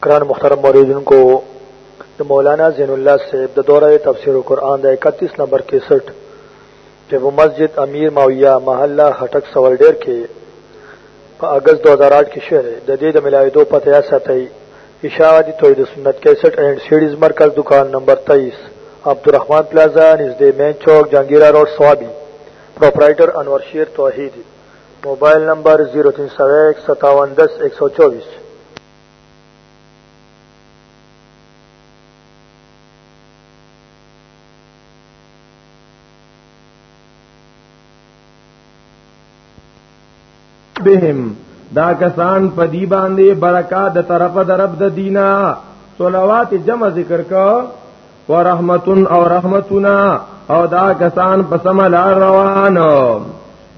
کران مخترم موریدن کو د مولانا زین الله صاحب د دوره تفسیر قرآن د 31 نمبر 61 چې په مسجد امیر ماویہ محله خټک سوال ډیر کې په اگست 2008 کې شهر د دې د ملاویدو پته یا ساتي اشاعتی توحید سنت 61 اینڈ سیډیز مرکز دکان نمبر 23 عبدالرحمن پلازا نزدې مین چوک جنگیرا روډ سوابي پروپرائیٹر انور شیر توحیدی موبایل نمبر 03015710124 Thank you. بهم دا کسان په دی باندې برکات د طرفه د رب د دینا صلوات جمع ذکر کو ورحمتن او رحمتنا او دا کسان په سم لار روانو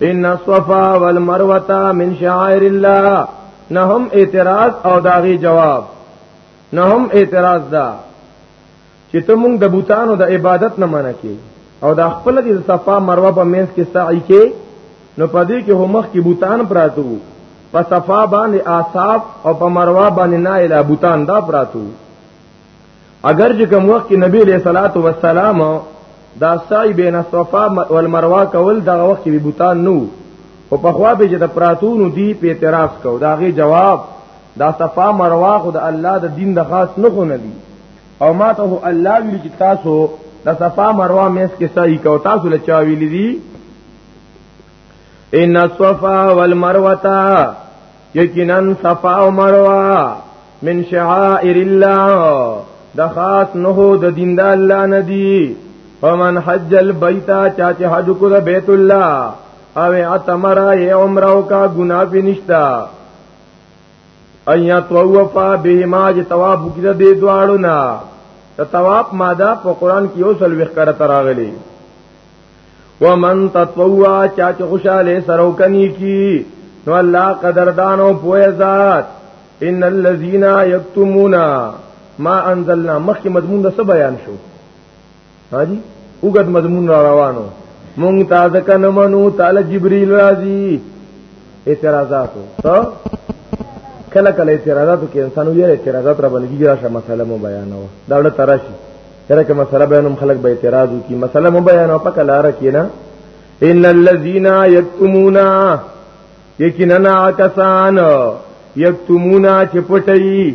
ان الصفا والمروه من شعائر الله نهم اعتراض او داغي جواب نهم اعتراض دا چې ته مونږ د بوتانو د عبادت نه منع کې او دا خپل د صفا مروه په منځ کې سعی کې نو پدې کې همخ کې بوتان پراتو په صفا باندې آصاف او په مروه باندې نائل بوتان دا پراتو اگر چې کوم وخت کې نبی له صلوات و سلام دا سعی بین صفا والمروه کول دا وخت کې بوتان نو او په خوا به چې د پراتونو دی په اعتراض کو دا غي جواب دا صفا مروه خو د الله د دین د خاص نه خو نه دی او ما ته الله ویل چې تاسو د صفا مروه مېس کې سعی کو تاسو له چا ویل دي ان الصفا والمروه یقینا صفا او مروه من شعائر الله د خاص نه د دین د الله ندی فمن حج البیت چا چې حج کو د بیت الله او اتمرا یې عمره او کا ګنا پینشتا ایا توفا بهما چې تواب وکړه دې دواړو نه ته تواب ماده په قران کې یو سل وکړه تراغلی ومن تطوع چا چې خوشاله سرو کني کی نو الله قدردانو پوهه ذات ان الذين يكتمون ما انزلنا مخکې مضمون د څه بیان شو هاجی وګت مضمون را روانو مونږ تازه کنه منو تعالی جبريل راضي اعتراضاتو ته کله کله اعتراضاتو کې انسان یې اعتراضات را باندې کیږي راشه مسله مو بیانو دا ول تراشي تر کې مسله بیانوم خلک به اعتراض وکي مسله مو بیانو په کله را کینا ان الذين يكتمون یقینا کسان یکتمونا چې پټي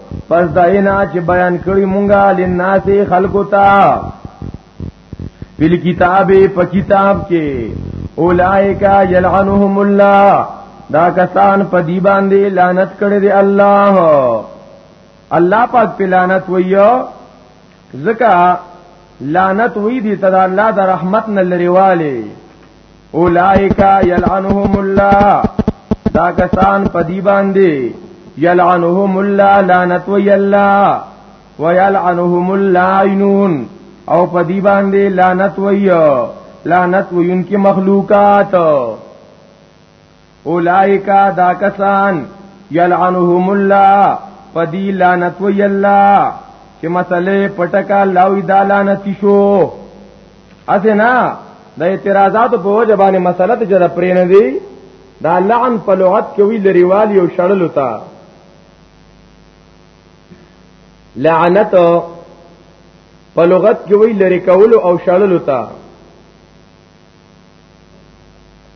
پس داینا چې بیان کړی مونږه لناس خلقو تا بل کتاب په کتاب کې اولائکا یلعنهم الله دا کسان په دی باندې لعنت کړی دی الله الله پاک په لعنت ویو ځکه لعنت وی دی ته الله د رحمت نه لريواله اولائک یلعنهم الله دا کسان پدی باندې یلعنهم الله لعنت وی الله ویلعنهم اللعینون او پدی باندې لعنت وی لعنت وی ان کی مخلوقات اولائک دا کسان یلعنهم الله پدی لعنت وی الله چې مسلې پټکا لاوی دا لعنت شو اسنا د اعتراضات په وجه باندې مسله ته جره پرې نه دی دا لعن په لغت کې وی لريوالي او شړل تا لعنت په لغت کې وی لری کول او شړل تا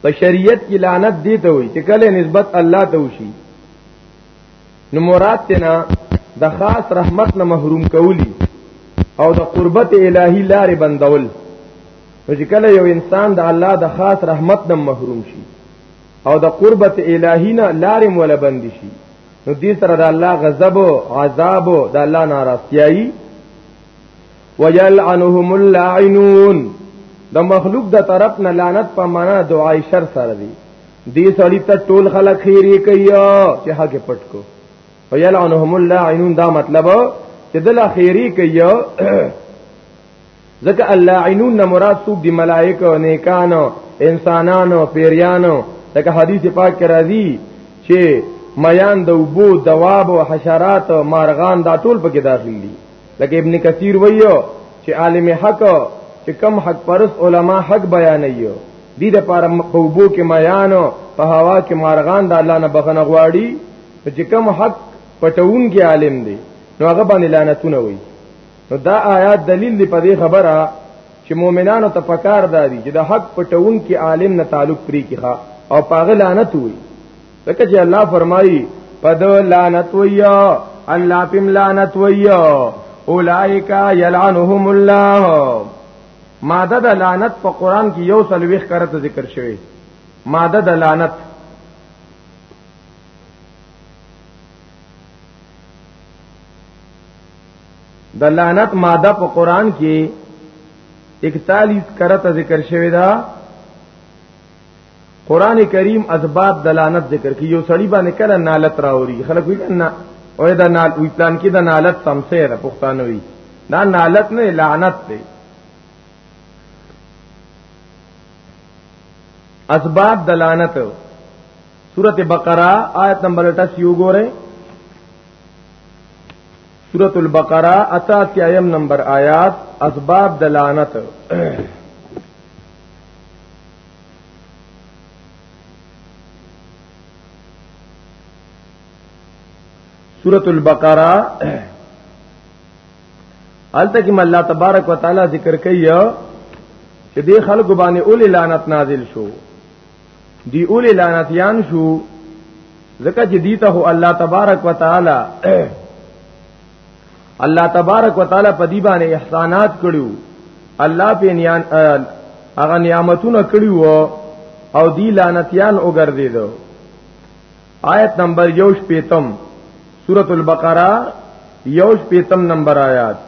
په شریعت کې لعنت دی ته وي چې کله نسبت الله ته وشي نو مراد تینا د خاص رحمت نه محروم کولی او د قربت الهی لارې بندول نو چې کله یو انسان د الله د خاص رحمت نه محروم شي او د قربت الهی نه لارې مولا بند شي نو دې سره د الله غضب او عذاب او د الله ناراضتیایي ويلعنهم اللاعنون د مخلوق د طرف نه لعنت په معنا دعای شر سره دی دی سړی ته ټول خلک خیری کوي چې حق پټ کو ويلعنهم اللاعنون دا مطلب چې دل خیری کوي ځکه اللاعنون نه مراد څوک دی ملائکه او نیکانو انسانانو پیریانو ځکه حدیث پاک کې راځي چې میان د وبو دواب او حشرات او مارغان دا ټول پکې داخل دي لکه ابن کثیر ویو چې عالم حق چې کم حق پرس علما حق بیانوي دي د پاره په وبو کې میانو په هوا کې مارغان د الله نه بخنه غواړي چې کم حق پټون کې عالم دی نو هغه باندې لعنتونه وي نو دا آیات دلیل دی په دې خبره چې مؤمنانو ته پکار دادي چې د حق پټون کې عالم نه تعلق پری کیخه او پاغه لعنت وي ځکه چې الله فرمایي پد لعنت ویا الله پم لعنت ویا اولائک یلعنهم الله ماده د لعنت په قران کې یو سلويخ کرته ذکر شوی ماده د لعنت د لعنت ماده په قران کې 41 کرته ذکر شوی دا قران کریم اسباب دلالت ذکر کی یو سړی باندې کله نالت راوري خلک وی نه او دا نال وی پلان کې دا نالت سمسه ده پښتانه وی دا نالت نه لعنت دی اسباب دلالت سورت بقرہ آیت نمبر 28 یو ګوره سورت البقرہ اتا تیم نمبر آیات اسباب دلالت سورۃ البقرہ الته کې الله تبارک وتعالى ذکر کوي چې دې خلق باندې اول لعنت نازل شو دی اول لعنتیان شو ځکه چې دیته الله تبارک وتعالى الله تبارک وتعالى په دې باندې احسانات کړیو الله په نیان هغه نعمتونه کړیو او دی لعنتیان وګرځیدو آیت نمبر یوش پیتم سورت البقرہ یوش پیتم نمبر آیات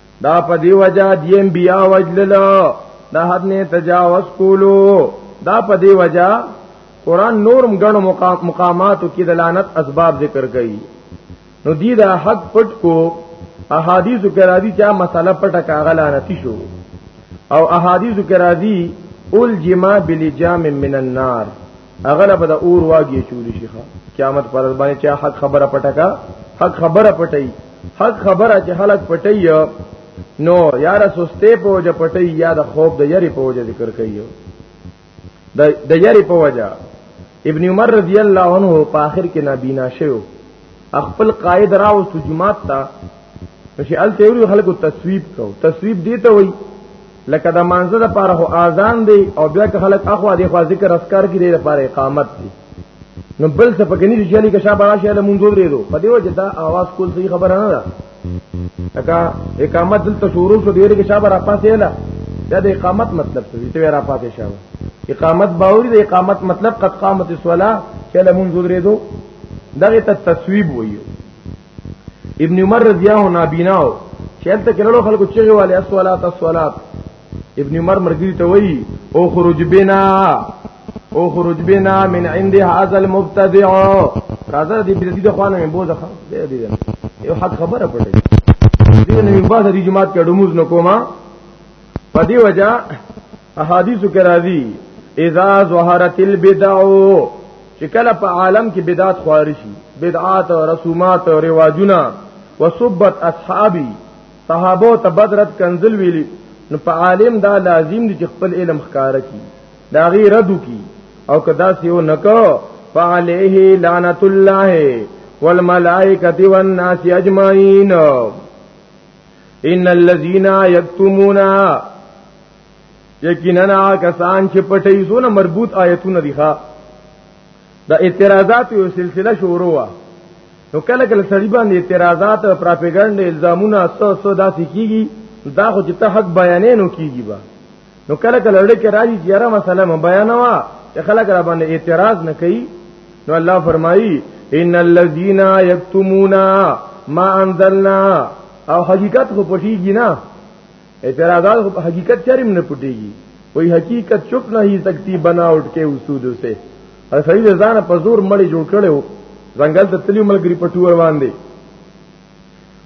دا په دی وجہ دیم بیا وجلل دا حد نه تجاوز کولو دا په دی وجہ قران نورم غنو مقاماتو کې د لعنت اسباب ذکر کړي نو دی دا حق پټ کو احادیث کې راځي چې مسله پټه کاغه لعنتی شو او احادیث کې راځي اول جما بلجام من النار هغه له بده اور واګي چولی شي قیامت پر باندې چې حق خبره پټکا حق خبره پټي حق خبره چې خلک پټي نو یاره سسته په وجه پټي یا د خوب د یری په وجه ذکر کوي د د یری په وجه ابن عمر رضی الله عنه په آخر کې نابینا شو خپل قائد راو سجمات تا چې ال تیوري خلکو تصویب کو تصویب دیته وای لکه د مانزه د پاره هو اذان دی او بیا که خلک اخوا دی خو ذکر اسکار کې دی لپاره اقامت دی نو بل څه پکې نه شي چې شابه راشه له مونږ درې دو په دې وجه دا आवाज کول صحیح خبره نه ده اګه اقامت دلته شروع شو ډیر کې شابه را پاسې لا دا د اقامت مطلب څه دی ته را پاسې شابه اقامت باوري د اقامت مطلب قد قامت الصلاه چې له مونږ درې دو دغه ته تصویب وایو ابن عمر رضی الله عنه بیناو چې انت کړهلو خلکو چیغه والے الصلات الصلات ابن عمر مرګی ته وای او خروج بنا او خروج بنا من عند هذا المبتدع راځه دې دې د خوانه مې بوزه دې دې یو حق خبره پټه دې نه مې بازه دې جماعت کې ډموز نکوما په دې وجہ احادیث کې راځي اذا ظهرت البدع چې کله په عالم کې بدعت خواري شي بدعات او رسومات او رواجونه وسبت اصحابي صحابو ته بدرت کنزل ویلي نو په عالم دا لازم دي چې خپل علم ښکارا کړي دا غي ردو کی او کدا سیو نکو فعليه لعنت الله والملائکه والناس اجمعين ان الذين يكتمون یقینا کسان چې پټي زونه مربوط آیتونه دي ښا د اعتراضات یو سلسله شروع وا نو کله کله سړي باندې اعتراضات او پروپاګاندا الزامونه څو څو داسې کیږي دا خو چې ته حق بیانې نو کیږي با نو کله کله لړ کې راځي چې یاره مسله م بیانوا چې خلک را باندې اعتراض نه کوي نو الله فرمایي ان الذين يكتمون ما انزلنا او حقیقت خو پټیږي نه اعتراضات په حقیقت چرم نه پټيږي وای حقیقت چپ نه هی سکتی بناوټ کې اصول سه هر سړي ځان په زور مړی جوړ کړو ځنګل ته تلی ملګری پټور باندې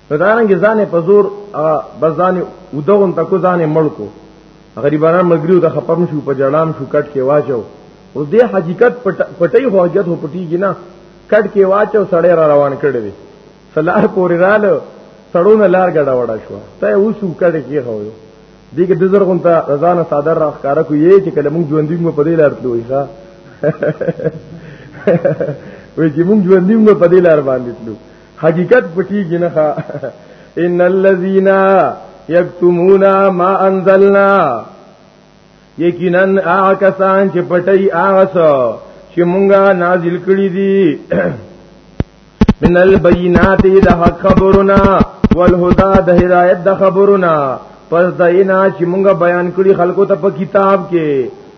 پدانګ ځان په زور بزان ودون تکو ځان ملکو غریبانه ملګریو د خپم شو په جړام شو کټ کې واچو اوس دې حقیقت پټي هو حقیقت هو پټي جنا کټ کې واچو سړی را روان کړی سلار پورې رااله سړونه لار ګډه وډه شو ته اوسو کړه کې خو یو دې کې د زرغون ته رضان صادر راخ کار کو یې چې کله موږ ژوندۍ مو په دې لار تلو ښا وې چې موږ ژوندۍ مو په دې لار باندې تلو حقیقت پټیږي نه ښا ان الذين يكتمون ما انزلنا یقینا هغه کسان چې پټي هغه څه چې مونږه نازل کړی دي من البینات د حق خبرنا والهدى د هدایت د خبرنا پس داینا چې مونږه بیان کړی خلکو ته په کتاب کې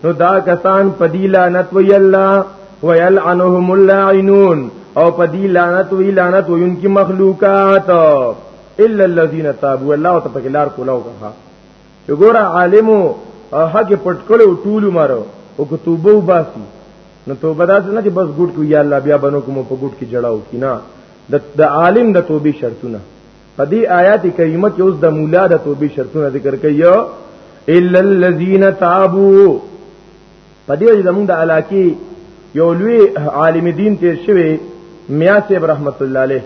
نو دا کسان په دی لعنت وی الله ويلعنهم اللعنون او په دی لعنت وی لعنت وینکی مخلوقات الا الذين تابوا الله ته په لار کولاو کړه چې ګوره عالمو حق پټ کړو ټول مارو او کتوبه وباسي نو توبه داسې نه چې بس ګډ کو یا الله بیا بنو کوم په ګډ کې جړاو کینا د عالم د توبې شرطونه په دې آیات کریمه کې اوس د مولا د توبې شرطونه ذکر کوي الا الذين تابوا په دې زمونږ د علاقې یو لوی عالم دین تیر شوی میا صاحب رحمت الله علیه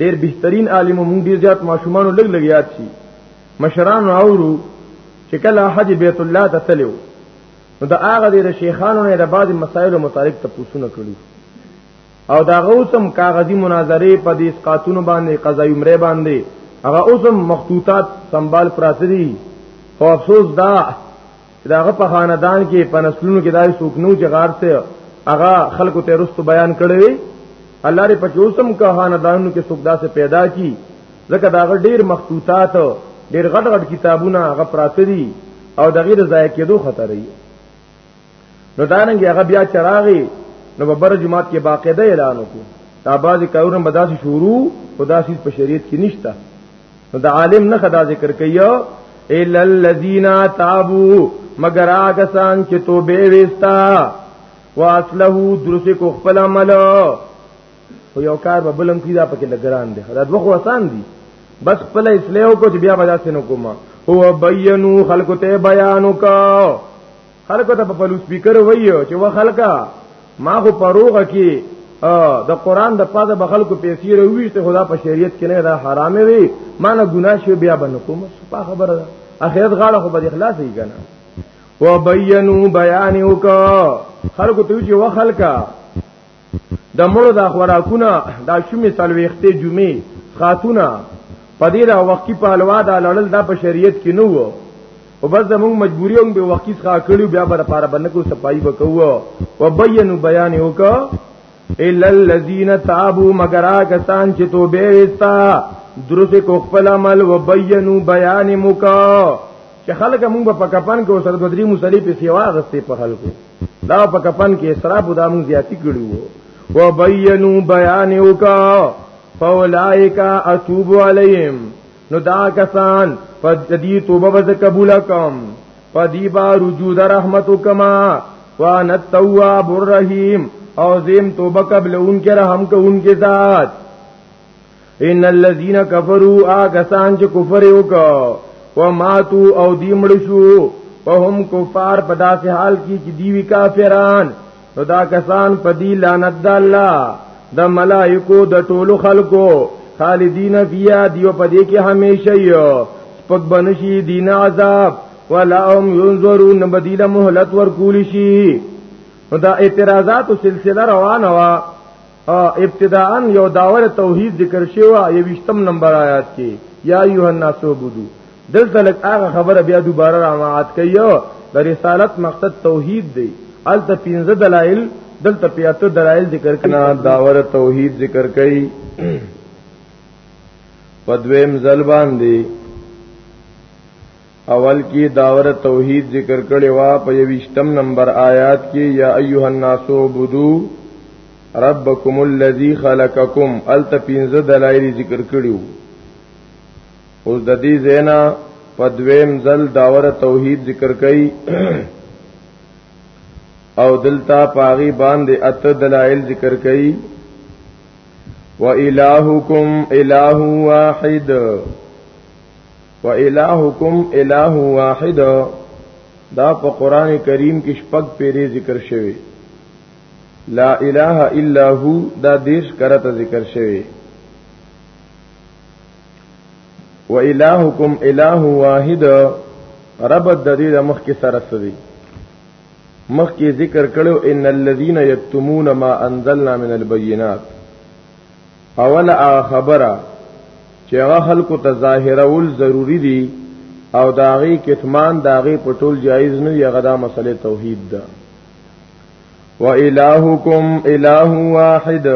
ډیر بهترین عالم مونږ ډیر زیات ماشومان لګ لګ یاد شي مشران اورو چې کله حج بیت الله ته تلو نو د هغه د شیخانو نه د بعض مسایلو متعلق تپوسونه کړي او دا غوسم کاغذی مناظره په دې اسقاتونو باندې قضای عمره باندې هغه اوسم مخطوطات سنبال پراتري او افسوس دا داغه په خاندان کې په نسلونو کې دای سوک نو جګار ته هغه خلکو ته رستو بیان کړی وي الله دې پکې اوسم کا خاندانو کې سوک داسې پیدا کی ځکه داغه ډیر مخطوطات ډیر غټ غټ کتابونه هغه پراته دي او دغه د ضایع کېدو خطر یې نو دانګي هغه بیا چراغي نو په بر جماعت کې باقاعده اعلان وکړو دا بعضی کارونه مداسي شروع خداسي په شریعت کې نشته نو د عالم نه خدا ذکر کيو الا الذين تابوا مگر هغه سان چې توبه وستا واصله درس کو خپل عمل خو یو کار به بلم کیدا پکې لګران دي دا دوه آسان دي بس خپل اسلام کو چې بیا بدا سينو کوما هو بینو خلق ته بیانو کا خلکو ته په لوډ سپیکر وایو چې و خلکا ما خو پروغه کې د قران د پاده به خلکو پیسې روي ته خدا په شریعت کې نه دا حرام وي ما نه ګناه شو بیا بنه کوم په خبره ده اخرت غاړه خو به اخلاص یې کنه وبینو بیان وکا خلکو ته چې و خلکا د مړو د خوراکونه د شومې سلويختې جمعې خاتونه په دې دا وقتی په الوا دا لړل دا په شریعت کې نه وو او بس زموږ مجبوری هم به وقتی ښه کړو بیا به لپاره باندې کو صفائی وکوو او بینو بیان وکړو الا الذين تابوا مگر کسان چې توبه وستا درسه کو خپل عمل وبینو بیان مکو چې خلک موږ په کپن کې وسره د درې مصلی په سیوا غستې په خلکو دا په کپن کې اسراف دا مونږ زیاتی کړی وو وبینو بیان وکا فاولائک اتوب علیهم نو دا کسان په دې توبه وز قبول کوم په دې با رجوع در رحمت وکما وانا التواب الرحیم او زم توبه قبل ان کې رحم کو ان کې ذات ان الذين كفروا اغسان چې کفر وکړو و ماتو او دی مړ شو په هم کفار په داسې حال کې چې دیوی کافران نو دا کسان په دی لعنت د الله د ملائکو د ټولو خلکو خالدین فیا دیو په دې کې همیشه یو پک بنشي دین عذاب ولا هم ينظرون بدیل مهلت ورکول شي دا اعتراضات سلسله روانه وا ابتداءا یو داور توحید ذکر شوی یو وشتم نمبر آیات کې یا ایه الناس عبدو دلته لک هغه خبره بیا دوباره راوات کوي د رسالت مقصد توحید دی الته پنځه دلایل دلته پیاتو دلایل ذکر کنا داور توحید ذکر کوي په دویم ځل باندې اول کې داور توحید ذکر کړي وا په یوشتم نمبر آیات کې یا ایها الناس عبدو ربکم الذی خلقکم الت پینځه دلایل ذکر کړیو اوس د دې زینا په دویم ځل داور توحید ذکر کړي او دلتا پاغي باندې ات دلایل ذکر کړي و الہکم الہ واحد و الہکم الہ واحد دا په قران کریم کې شپږ پیری ذکر شوی لا اله الا هو دا دیش کرته ذکر شوی و الہکم الہ واحد رب د دې د مخ کې سره سدي مخ کې ذکر کړو ان الذين يكتمون ما انزلنا من البينات اول هغه خبره چې هغه خلکو ته ظاهرول ضروری دي او داغي کتمان داغي پټول جایز نه یغه دا مسله توحید ده و الہکم الہ واحد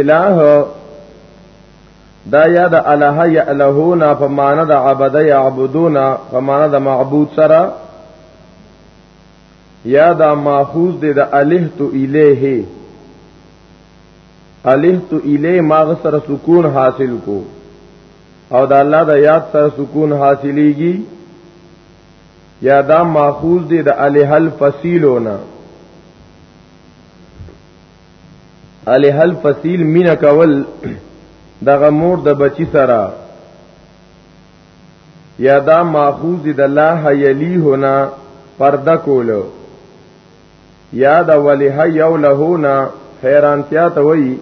الہ دا یا د الہ یلهونا فمانه د عبد یعبدونا فمانه د معبود سره یا دا ماخوذ دی د الہ تو الیه الہت الی ما غسر سکون حاصل کو او دا الله دا یاد سره سکون حاصلیږي یا دا ماخوذ دی د الہ الفصیلونه الہ الفصیل مینا کول دغه مور د بچی سره یا دا ماخوذ د لا حیلی هنا پرده کولو یا د ولیه یو لهونا حیرانتیا ته وای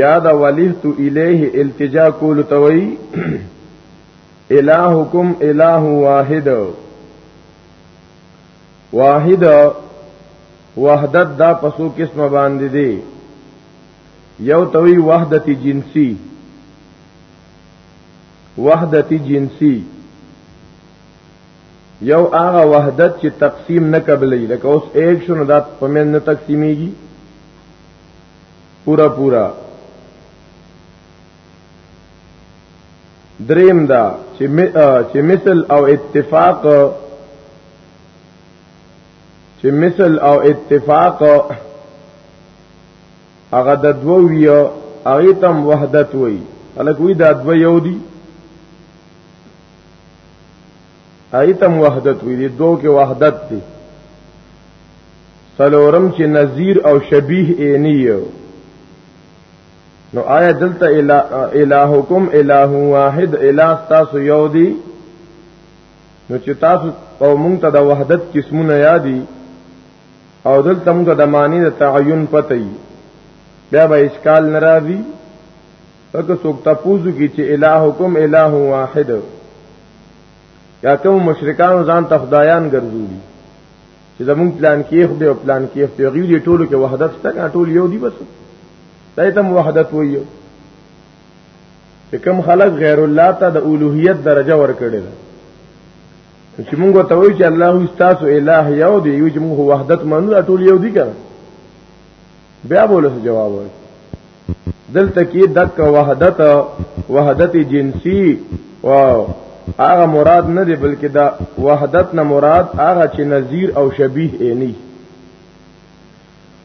یا د ولیه تو الیه التجا کول ته وای الہکم الہ واحد واحد وحدت دا پسو قسم باندې دی یو توی وحدت جنسی وحدت جنسی یو هغه وحدت چې تقسیم نه قبلې لکه اوس 1 شنو دا پمن نه تقسیمیږي پورا پورا دریم دا چې مثل او اتفاق چې مثل او اتفاق هغه د دوو ویو هغه تم وحدت وای الکوی دا دوه یو دی ایتم وحدت وی دی دو کې وحدت دی سلورم چې نذیر او شبیه عینی یو نو آیا دلته الہکم الہ واحد الہ تاسو یو دی نو چې تاسو او مونږ ته د وحدت قسمونه یادي او دلته مونږ د معنی د تعین پته بیا به اشکال ناراضي اګه څوک تاسو کی چې الہکم الہ واحد یا کوم مشرکان ځان ته خدایان ګرځولي چې زمون پلان کې خدای او پلان کې خدای غوی دي ټولو کې وحدت شته ټول یو دی بس دای ته وحدت وایو چې کوم خلق غیر الله ته د اولوہیت درجه ورکړي ده چې موږ ته وایو چې الله استاسو الہ یو دی یو چې موږ وحدت منو ټول یو دی کنه بیا بولس جواب وای دلته کې دک وحدت وحدت جنسی او هغه مراد نه دی بلکې دا وحدت نه مراد هغه چې نظیر او شبیه عینی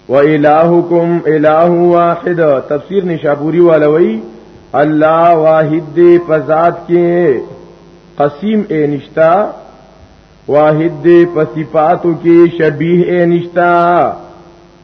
و الہکم الہ واحد تفسیر نشابوری والوی الله واحد دی په ذات کې قسیم اے نشتا واحد دی په صفاتو کې شبیه اے نشتا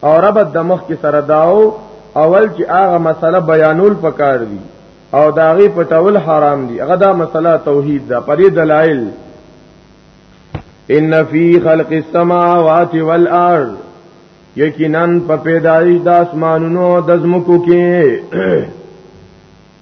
او ربط د مخ کې سره داو اول چې هغه مسله بیانول پکار دي او داغه پټول حرام دي هغه دا مسله توحید ده پرې دلایل ان فی خلق السماوات والارض یقینا په پیدایش د اسمانونو د زمکو کې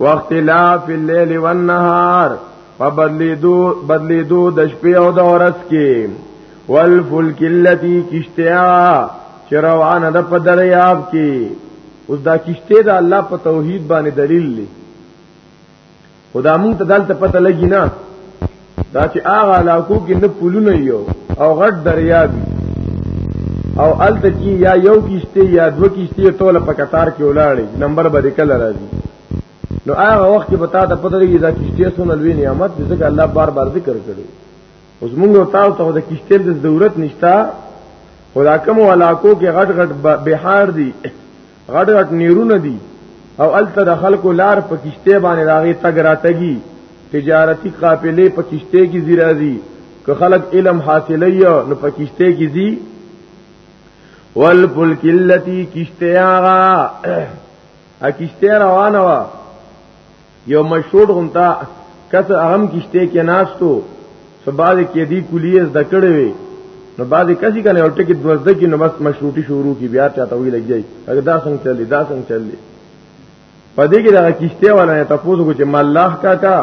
واختلاف الليل والنهار فبدلیدو بدلیدو د شپې او د ورځ کې والفلک اللتی کشتیا چې روانه ده په دریاب کې اوس دا کشته د الله په توحید باندې دلیل دی خدا مونږ ته دلته پته لګی نه دا چې هغه علاقو کې نه پولونه یو او غټ دریاب او الته کې یا یو کیشته یا دو کیشته ټول په قطار کې ولاړې نمبر به کله راځي نو هغه وخت به تا ته پته لګي دا کیشته سونه لوي نعمت دې ځکه الله بار بار ذکر کړي اوس موږ تاسو ته د کیشته د ضرورت نشتا خدا کوم علاقو کې غټ غټ بهار دي غټ غټ نیرونه دي او الته د خلکو لار په کشته باندې راغی تګ راتګي تجارتی قافلې په کشته کې زیرازي که خلک علم حاصلې نو په کشته کې زی والفلک اللتی کشته آغا ا کشته روانه وا یو مشهور غونتا کس اغم کشته کې ناستو سباز کې دی کلیه زده کړې وي نو باز کسي کنه او ټکی دوزده کې نو بس مشروطي شروع کی بیا چاته وی لګي اګه دا څنګه چلی دا څنګه چلی پدې کې دا کشته والا نه تاسو کو چې مالله کا کا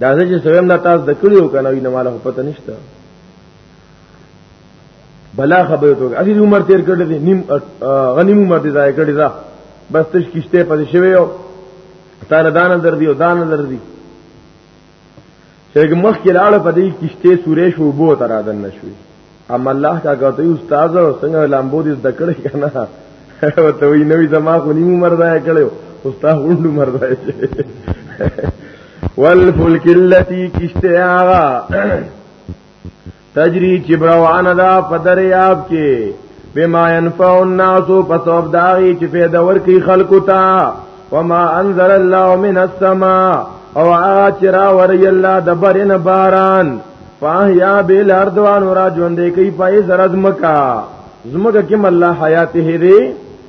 دا چې سویم دا تاسو د کړیو کنه وی نه مالو پته نشته بلا خبره ته اسی عمر تیر کړی دی نیم غنیم عمر دی ځای کړی دا بس تش کشته پدې شوی یو تعالی دان نظر دی او دان نظر دی چې مخ کې لاړ پدې کشته سورې شو بو تر ادن نشوي اما الله کا کوي استاد او څنګه لامبو دې دکړ کنه وته وی نوې زما خو نیم عمر ځای کړو استاد وند عمر ځای والفلک اللتی کشته آغا تجری چې روانه ده په دریاب کې بما ينفع الناس په سبب داغي چې فایده ورکي خلکو ته وما انزل الله من السماء او اچرا وری الله د برن باران فاحیا بل اردوان را ژوندې کوي پای زرز مکا زمګه کې الله حیات هری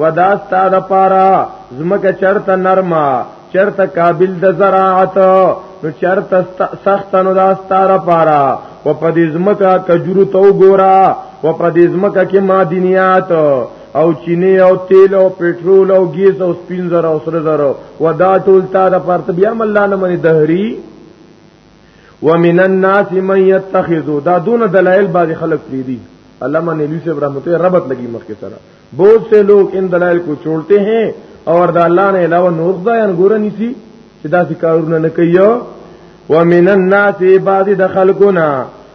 ودا ستاد پارا زمکه چرته نرما چرته قابل د زراعت نو چرته سخت نو دا ستاد پارا و پدې زمکه کجورو تو ګورا و پدې زمکه کې معدنیات او چینه او تیل او پټرول او ګیس او سپینزر او سرزر و دا ټول تا د پرتبیا ملانه منی دهری ومن الناس من يتخذ دا دون دلائل بعض خلق پری دي علامہ نیلوی سے رحمت اللہ ربط لگی مخ کے سرا بہت سے لوگ ان دلائل کو چھوڑتے ہیں اور دا اللہ نے علاوہ نور خدا یان گورا نیسی چې دا سی کارونه نه کوي ومن الناس بعض د خلقنا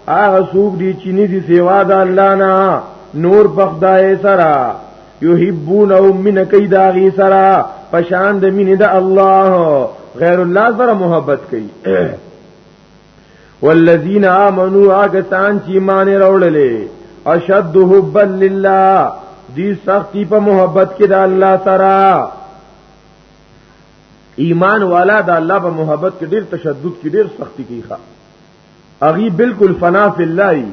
هغه سوق دي چې نه دي سیوا د الله نه نور بخدای سره یحبونهم من کیدا غی سرا پشان د مینه د الله غیر الله سره محبت کوي والذین آمنوا آگسان چی مان روڑلے اشد حبا للہ دی سختی په محبت کې د الله سره ایمان والا د الله په محبت کې ډیر تشدد کې ډیر سختی کوي اغي بالکل فنا فی الله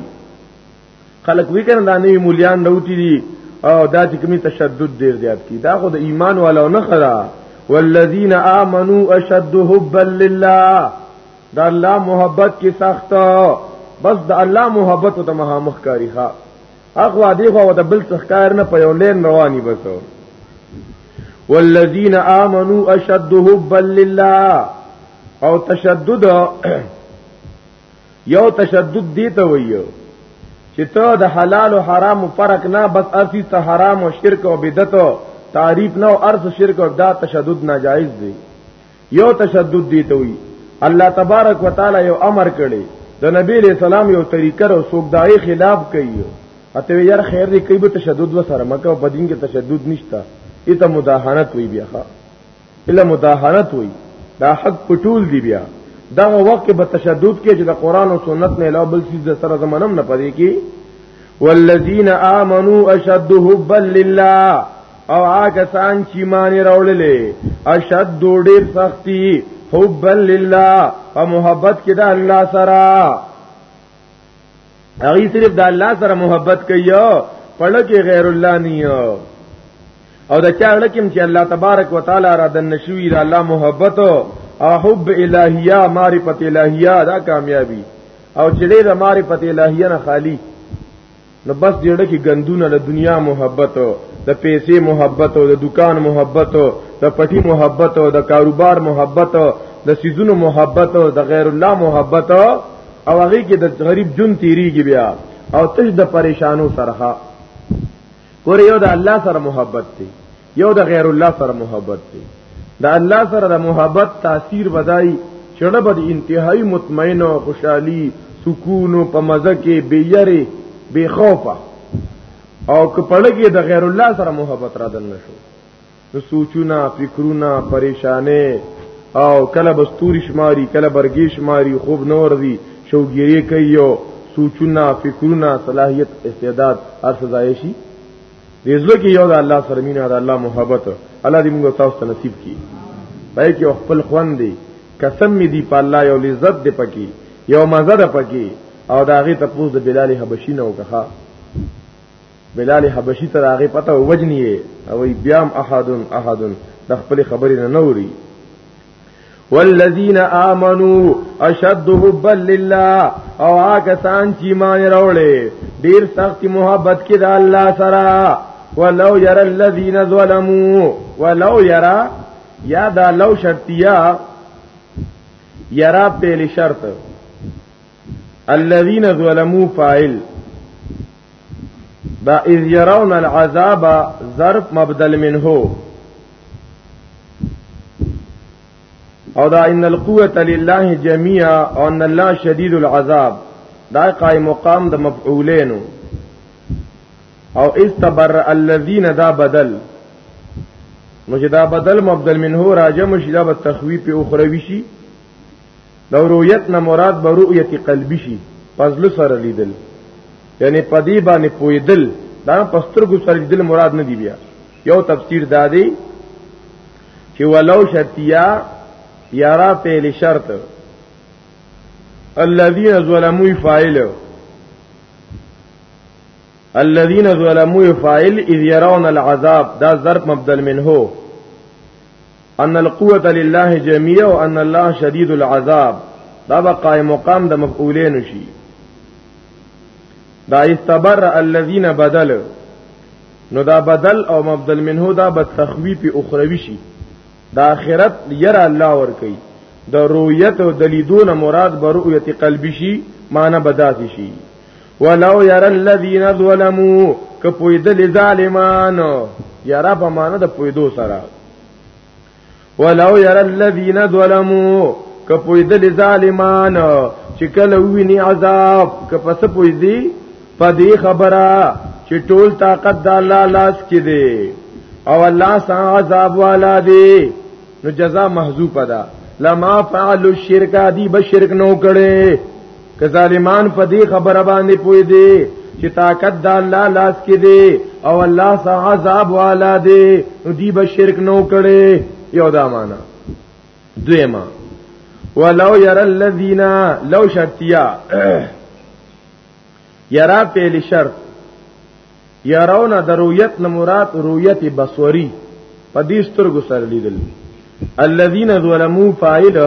خلق وی کنه دا نه مولیان نوتی دي او دا چې کومي تشدد ډیر زیات کی دا خو د ایمان والو نه خرا والذین آمنو اشد حبا لله دا الله محبت کې سخت بس دا الله محبت او د مخامخ کاری ښا اخوا دی خو د بل څخکار نه په یو لین رواني بس والذین آمنو اشد حبا لله او تشدد یو تشدد دی ته ویو چې ته د حلال او حرام فرق نه بس ارسی ته حرام او شرک او بدعت تعریف نه او ارس شرک او بدعت تشدد ناجایز دی یو تشدد دی ته وی الله تبارک وتعالى یو امر کړي د نبی له سلام یو طریقه او سوګدای خلاف کوي اته یار خیر دی کوي به تشدد و سره مکه په دین کې تشدد نشتا ایته مداهنت وی بیا الا مداهنت وي دا حق پټول دی بیا دا وخت کې به تشدد کې چې د قران او سنت نه علاوه بل څه سره زمونم نه پدې کې والذین آمنوا اشد حبا لله او هغه سان چې مان راوللې اشد ډېر سختی حبا لله او محبت کې د الله سره هغه صرف د الله سره محبت کوي پړه کې غیر الله نه او دا چا لکم چې الله تبارک وتعالى را د نشوي د الله محبت او حب الہیه معرفت الہیه دا کامیابی او چې دې د معرفت الہیه نه خالی نو بس دیړه کې غندونه د دنیا محبت او د پیسې محبت او د دکان محبت او د پټي محبت او د کاروبار محبت او د سيزونو محبت او د غیر الله محبت او هغه کې د غریب جون تیریږي بیا او تش د پریشانو سره ګور یو د الله سره محبت دی یو د غیر الله سره محبت دی د الله سره د محبت تاثیر بدای چړه بد انتهایی مطمئن او خوشحالی سکون او په مزه کې بے یری بے خوفه او کپړګي د غیر الله سره محبت را دن نشو نو سوچونه فکرونه پریشانې او کله بستوري شماري کله برګي شماري خوب نه ورځي شوګيري کوي او سوچونه فکرونه صلاحيت استعداد هر سزا شي دې زړه کې یو د الله سره مینه د الله محبت الله دې موږ تاسو ته نصیب کړي پای کې خپل خوان دی قسم می دی په الله یو لذت دی پکې یو مزه ده پکې او دا غي تپوس د بلال حبشي نه وکړه بلال حبشي ته هغه پته وجنی او بیام احدن احدن د خپل خبرې نه نوري والذین آمنو اشد حبا لله او هغه سان چې ما راولې ډیر سخت محبت کې د الله سره ولو يرى الذين ظلموا ولو يرى یا دا لو شرطیه یرا پیل شرط الذين ظلموا فاعل دا اذ يرون العذاب ظرف مبدل منه او دا ان القوه لله جميعا او ان الله شديد العذاب دا قائم مقام د مفعولين او استبر الذين دا بدل مجدا بدل مبدل منه راجه مشدا بالتخويف اخروی شي نو رؤیت نه مراد به رؤیت قلبی شي پزله سره لیدل یعنی پدی باندې پویدل دا پسترګو سره لیدل مراد نه دی بیا یو تفسیر دا دی چې ولو شرطیا یارا پیل شرط الذين ظلموا فاعل الذين ظلموا فاعل اذ يرون العذاب دا ضرب مبدل منه ان القوه لله جميعا وان الله شديد العذاب دا به قائم مقام د مفعولین شي دا استبر الذين بدل نو دا بدل او مبدل منه دا به تخویف اخروی شي د اخرت یرا الله ور کوي د رؤیت او د لیدون مراد به رؤیت قلبی شي معنی بداسي شي ولو ير الذين ظلموا کپویدل ظالمان یرا په معنا د پویدو سره ولو ير الذين ظلموا کپویدل ظالمان چې کله ویني عذاب کپس پویدي په دې خبره چې ټول طاقت د الله لاس کې دی او الله سان عذاب والا دی نو جزاء محذوفه ده لما فعلوا الشرك دي بشرک نو کړي که ظالمان په دې خبره باندې پوي دي چې طاقت د الله لاس کې دی او الله سا عذاب والا دی نو دی به شرک نو کړي یو دا معنا دویما ولو ير الذين لو شرطیا یرا پیل شرط یرون د رؤیت نه مراد رؤیت بصری په دې سترګو سره لیدل الذين ظلموا فاعل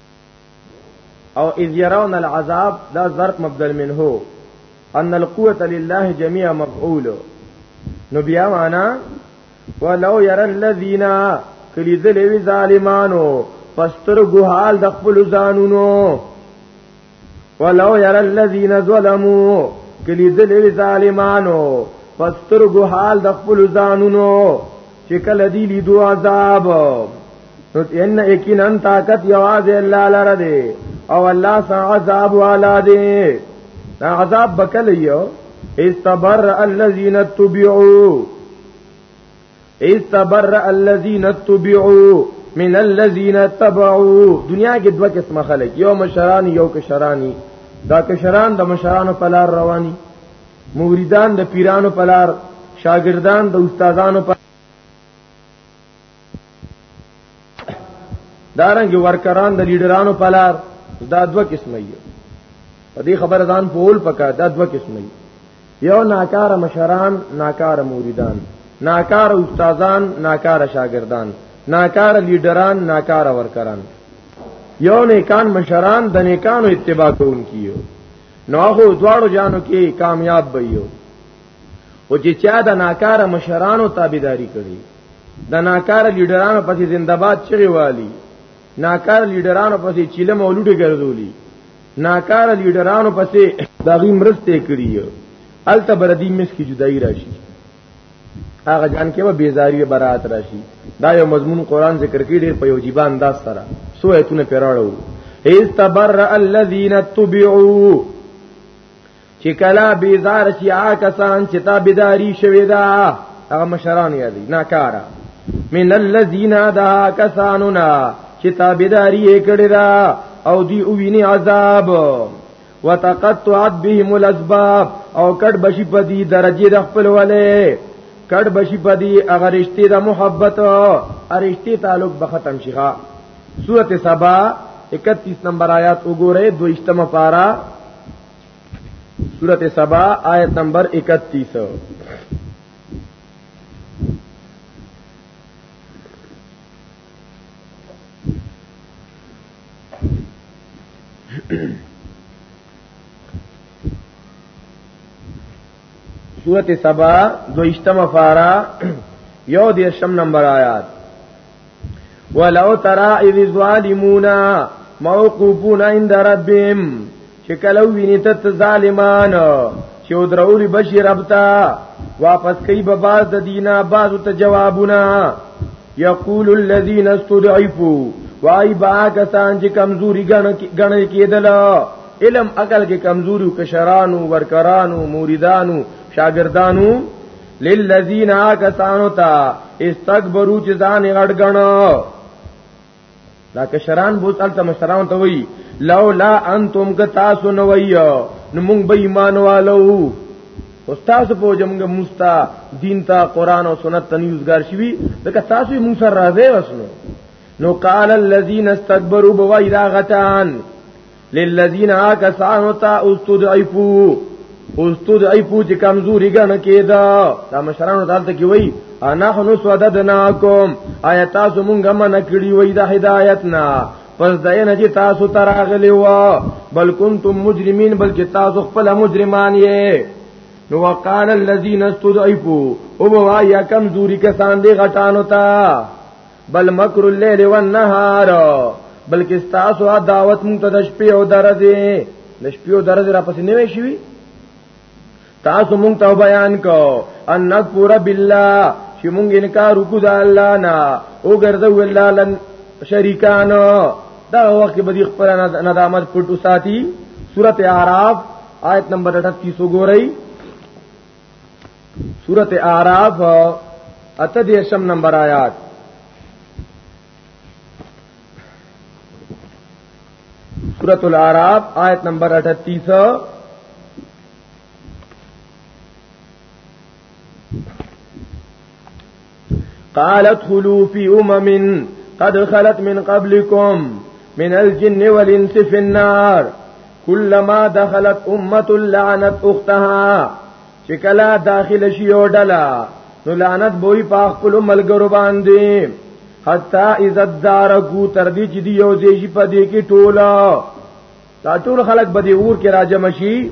او اذ يرون العذاب دا ظرف مبدل منه ان القوه لله جميع مفعول نو بیا معنا ولو ير الذين کلیدل وی ظالمانو پستر ګوحال د خپل ځانونو ولو ير الذين ظلموا کلی دلی ظالمانو پسترګو حال د خپل ځانونو چې کله دی لیدو عذاب نو ان یقینا طاقت یواز الله لره دی او الله سا عذاب والا دی دا عذاب بکل یو استبر الذين تبعوا استبرأ الذين اتبعوا من الذين اتبعوا دنیا کې دوه قسم خلک یو مشران یو کشرانی دا کشران د مشرانو په لار رواني مریدان د پیرانو په لار شاګردان د استادانو په دارنګ ورکران د لیډرانو په لار دا دوه قسمه یو په دې خبره ځان په اول پکا دا دوه قسمه یو یو ناکار مشران ناکار موریدان ناکار استادان ناکار شاگردان ناکار لیډران ناکار ورکران یو نیکان مشران د نیکانو اتباع کوونکیو نو هغه دواړو جانو کې کامیاب به یو او چې چا د ناکار مشرانو تابعداري کړي د ناکار لیډرانو پسې زنده‌باد چغې والی ناکار لیډرانو پسې چیله مولوټه ګرځولي ناکار لیډرانو پسې داغي مرسته کړی الته بردی مس کی جدائی راشي هغه جان کې به بیزاری برات راشي دا یو مضمون قران ذکر کې ډېر په یو جیبان انداز سره سو ایتونه پیراړو استبر الذین تبعوا چې کلا بیزار شي آ کسان چې تا بیداری شوی دا هغه مشران یادي ناکاره من الذين دا کسانونا چې تا بیداری یې کړی دا او دی اوویني عذاب وتقطعت بهم الاسباب او کډ بشي په دې درجه د خپل ولې کډ بشي په دې هغه رشتي د محبت ارشتي تعلق به ختم شي ښا سورته سبا 31 نمبر آیات وګوره دویشتمه پارا سورت سبا آیت نمبر 31 سورت سبا دوشتم فارا یو دیرشم نمبر آیات ولو ترى اذ الظالمون موقوفون عند ربهم چې کله ویني ته ظالمان چې درول بشي رب ته واپس کوي به باز د دینه باز ته جوابونه یقول الذين استضعفوا وای با کسان چې کمزوري ګڼل کېدل علم عقل کې کمزوري او کشرانو ورکرانو مریدانو شاګردانو للذین کسانو تا استکبروا چې ځان غړګنو دا کشران بوت الته مشران ته وی لولا انتم ک تاسو نو ویو نو مونږ به ایمان والو استاد په جمګه مستا دین تا قران او سنت تنیوزګار شوی دغه تاسو مونږ سره راځي وسنو نو قال الذين استكبروا بوا اذا غتان للذین آکسانو تا استدعیفو استدعیفو چې کمزوري ګڼ کېدا دا مشرانو دالته کې وای نحن سوددناکم آیا تاسو مونږه من کړی وای د هدایت نه پس دای نه چې تاسو تراغلی و بل کنتم مجرمین بلکې تاسو خپل مجرمان یې نو وقال الذين استضعفوا او بوا یا کمزوري کسان دي غټانو ته بل مکر الليل والنهار بلکې تاسو دعوت مونږ ته د شپې او درځي د شپې او درځي را پسې نیوي شي تاسو مونږ ته بیان کو ان نکفر بالله چې مونږ انکار وکړو د الله نه او ګرځو الله لن شریکانو دا وخت کې بدی خپل ندامت پټو ساتي سورته اعراف آیت نمبر 38 وګورئ سورت اعراف اته دیرشم نمبر آیات سورت الاعراف آیت نمبر اٹھتیس قالت خلو فی امم قد خلت من قبلکم من الجن والانس فی النار کلما دخلت امه لعنت اختها چې کلا داخل شي او ډلا نو لعنت بوئی په خپل ملګرو باندې حتا اذا دارکو تر دې چې دی یو ځای شي په دې کې ټوله دا ټول خلک به دې اور کې راجم شي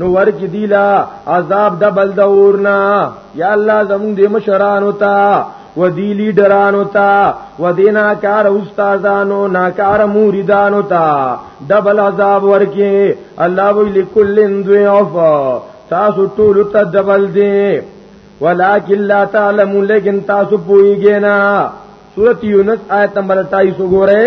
نو ورکی دیلا عذاب د بل د اورنا یا الله زمون دې مشران وتا و دی لیډران وتا و دینا کار استادانو ناکار موریدان وتا دبل عذاب ورکی الله وی لکل ذیف تاسو ټول ته دبل دی ولکن لا تعلم لیکن تاسو پویږئ نه سورۃ یونس آیت نمبر 28 وګورئ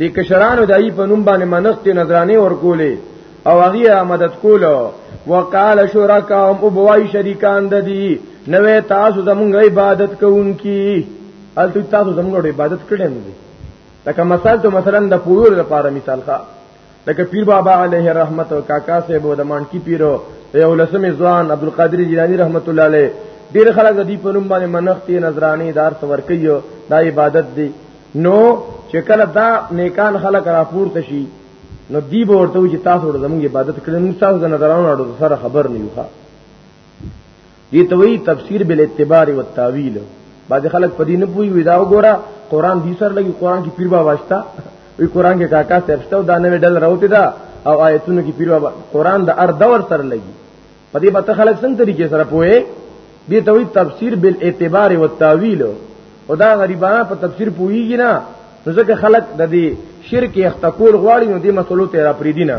د کشرانو دای په نوم باندې منښت نظرانه ورکولې او هغه مدد کولو وقال شرکاهم او بوای شریکان د دې نوې تاسو زمونږ عبادت کوونکی الته تاسو زمونږ عبادت کړی نه دي لکه مثال ته مثلا د پویور لپاره مثال ښه لکه پیر بابا علیه رحمت او کاکا صاحب او د مانکی پیرو یو لسمې ځوان عبدالقادر جیلانی رحمت الله علیه ډیر خلک د دې په نوم باندې منښتې نظرانی دار څور کوي دا عبادت دی نو چې کله دا نیکان خلک راپورته شي نو دی به ورته چې تاسو د زموږ عبادت کړئ نو تاسو د نظرانو اړو سره خبر نه یو ښا دې ته وی تفسیر بل اعتبار او تاویل بعض خلک په دې نه پوي وي دا وګوره قران دې سره لګي قران کې پیر بابا شته وی قران کې کاکا صاحب شته دا نوې ډل راوته دا او آیتونو کې پیر بابا قران د ار دور سره لګي په دې بته خلک څنګه طریقې سره پوي دې ته وی تفسیر بل اعتبار او تاویل او دا غریبانه په تفسیر پويږي نه ځکه خلک د دې شرک اختکول غواړي نو دې مسلو ته را پریدي نه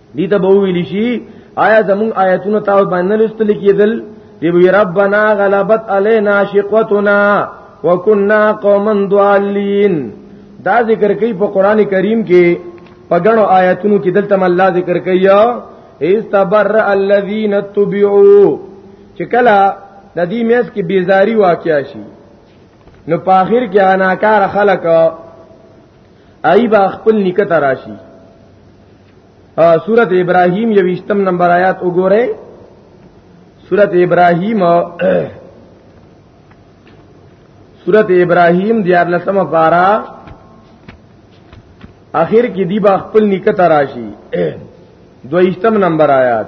دي ته به ویل شي آیا زمون آیتونه تاسو باندې لستل کېدل دی وی ربنا غلبت علينا شقوتنا وكنا قوما ضالين دا ذکر کوي په قران کریم کې په غنو آیتونو کې دلته الله ذکر کوي استبر الذين تبعوا چې کله د دې میس کې بیزاری واقع شي نو په اخر کې اناکار خلک ایبا خپل نکته راشي سورت ابراهیم یوشتم نمبر آیات وګورئ سورت ابراهیم سورت ابراهیم دیار لسم پارا اخر کې دی با خپل نکته راشي دویشتم نمبر آیات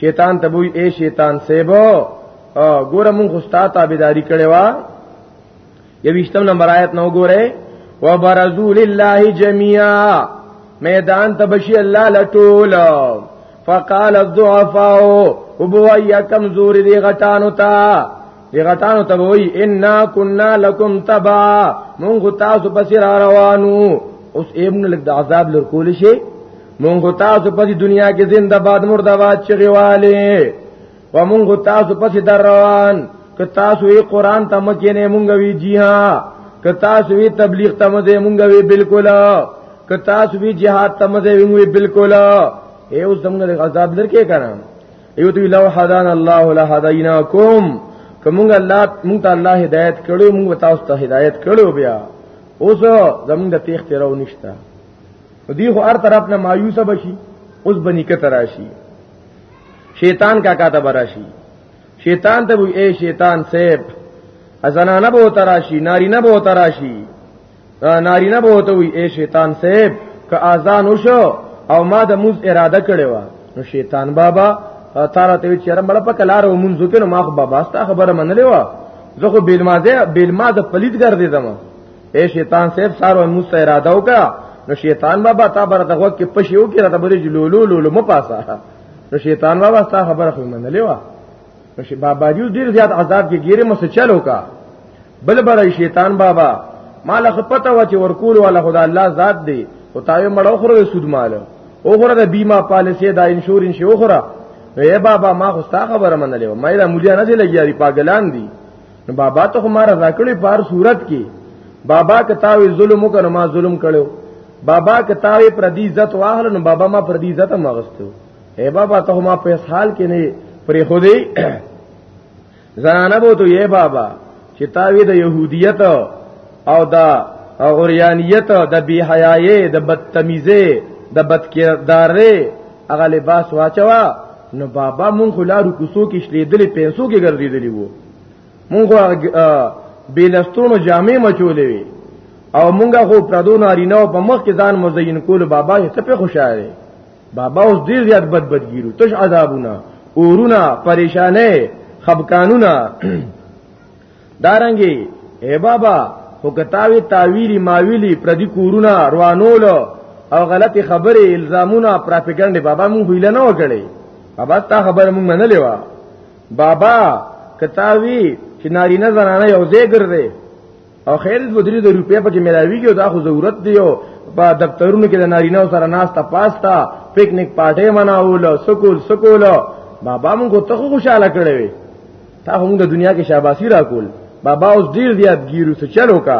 شیطان ته وی اے شیطان سیبو ګوره مونږ خو ستاسو تابعداري کړې وا یوشتم نمبر آیت نو ګوره وبرزو لله جميعا میدان ته بشي الله لټول فقال الضعفاء وبويا کمزور دي غټانو تا دی غټانو ته وای ان كنا لكم تبع مونږ تاسو پسې را روانو اوس ابن لک د عذاب لور کول شي مونږ تاسو په دنیا کې زنده باد مرده باد چغیواله و مونږ تاسو په در روان که تاسو یې قران ته مکه نه مونږ وی جی ها که تاسو یې تبلیغ ته مزه مونږ وی بالکل که تاسو یې jihad ته مزه مونږ وی بالکل اے اوس دمغه عذاب درکې کړم ایو ته لو حدان الله لهدیناکم کومه الله مونږ ته الله هدایت کړو مونږ تاسو ته هدایت کړو بیا اوس زمونږ د تیخ تیرو نشته دی خو هر طرف نه مایوسه بشي اوس بنی کته راشي شیطان کا کاته براشي شیطان ته وی اے شیطان سیب ازنانه به تراشی نارینه به تراشی نارینه به ته وی اے شیطان سیب که اذان وشو او ما د موز اراده کړې و نو شیطان بابا تاره ته وی چیرې مړ په کلار و مونږ کې نو ما خو بابا ستا خبره منلې و زه خو بیل مازه بیل مازه پلیت ګرځې زمو اے شیطان صاحب سارو موږ ته اراده وکړه نو شیطان بابا تا بر دغه کې پښیو کې را ته بری لولو لولو مو پاسه نو شیطان بابا تا خبره خو منلې وا نو شي بابا دیو ډیر زیات عذاب کې ګیره مو چلو کا بل بر شیطان بابا مال خپته و چې ورکول ولا خدا الله ذات دی او تاوی مړو خره سود مال او خره د بیمه پالیسي دا انشورنس او خره اے بابا ما خو ستا خبره منلې ما دا مولیا نه لګیاري پاګلان دي نو بابا ته خو ما رضا کړی په هر صورت کې بابا کتاوی ظلم وکړو ما ظلم کړو بابا کتاوی پر دې عزت واهل نو بابا ما پر دې عزت هم واغستو اے بابا ته ما په حال کې نه پرې خو دې زنانه بو ته اے بابا چې تاوی د يهودیت او دا اوریانیت د بیحیاي د بدتمیزه د بدکردارې هغه لباس واچوا نو بابا مونږ خو لارو کوسو کې شلیدلې پیسو کې ګرځیدلې وو مونږ بیلستونو جامې مچولې وي او مونږ خو پردو نارینه او په مخ کې ځان مزین کول بابا یې ته په خوشاله بابا اوس ډیر زیات بد بد ګیرو تش عذابونه اورونه پریشانه خفقانونه دارنګي اے بابا حکتاوی تاویلی ماویلی پردی کورونا روانول او غلط خبره الزامونه پروپاګاندا بابا مونږ ویل نه وکړي بابا تا خبره مونږ نه لیوا بابا کتاوی چې نارینه زنانه یو ځای ګرځي او خیر دې درې د روپې په کې ملاویږي دا خو ضرورت دی او په دفترونو کې د نارینه سره ناستا پاستا پکنیک پارټي مناول سکول سکول بابا مونږ ته خوشاله کړې وي تا هم د دنیا کې شاباسي راکول بابا اوس ډیر زیات ګیرو څه چلو کا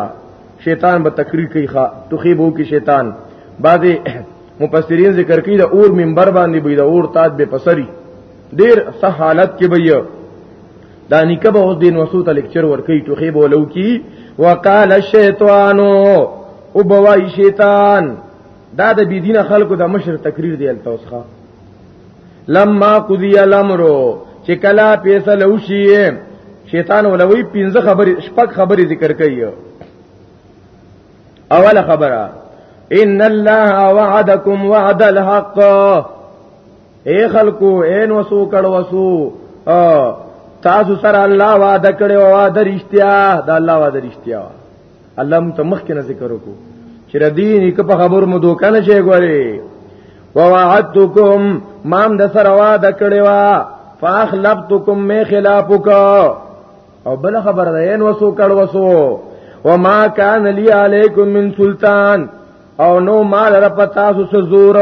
شیطان به تقریر کوي ښا تخیبو کې شیطان بعضی مفسرین ذکر کوي د اور منبر باندې به د اور تاج به پسري ډیر صح حالت کې به دا نکه به اوس دین وسو ته لیکچر ور کوي تخیبو لو کی وقال الشیطان او بوای شیطان دا د بی دینه خلکو د مشر تقریر دی التوسخه لما قضی الامر چې کلا فیصله وشي شیطان ولوي پنځه خبرې شپږ خبرې ذکر کوي اوله خبره ان الله وعدکم وعد الحق اے خلقو اے نو سو کړه وسو تاسو سره الله وعده کړو وعده رښتیا دا الله وعده رښتیا الله مون ته مخ کې نه ذکر وکړو چې ردی نه په خبر مو دوکان شي ګوري ووعدتکم مام د سره وعده کړی وا فاخلفتکم می خلاف وکاو او بل خبر ده ان وسو کړ وسو وما کان لی علیکم من سلطان او نو مال رب تاسو سزور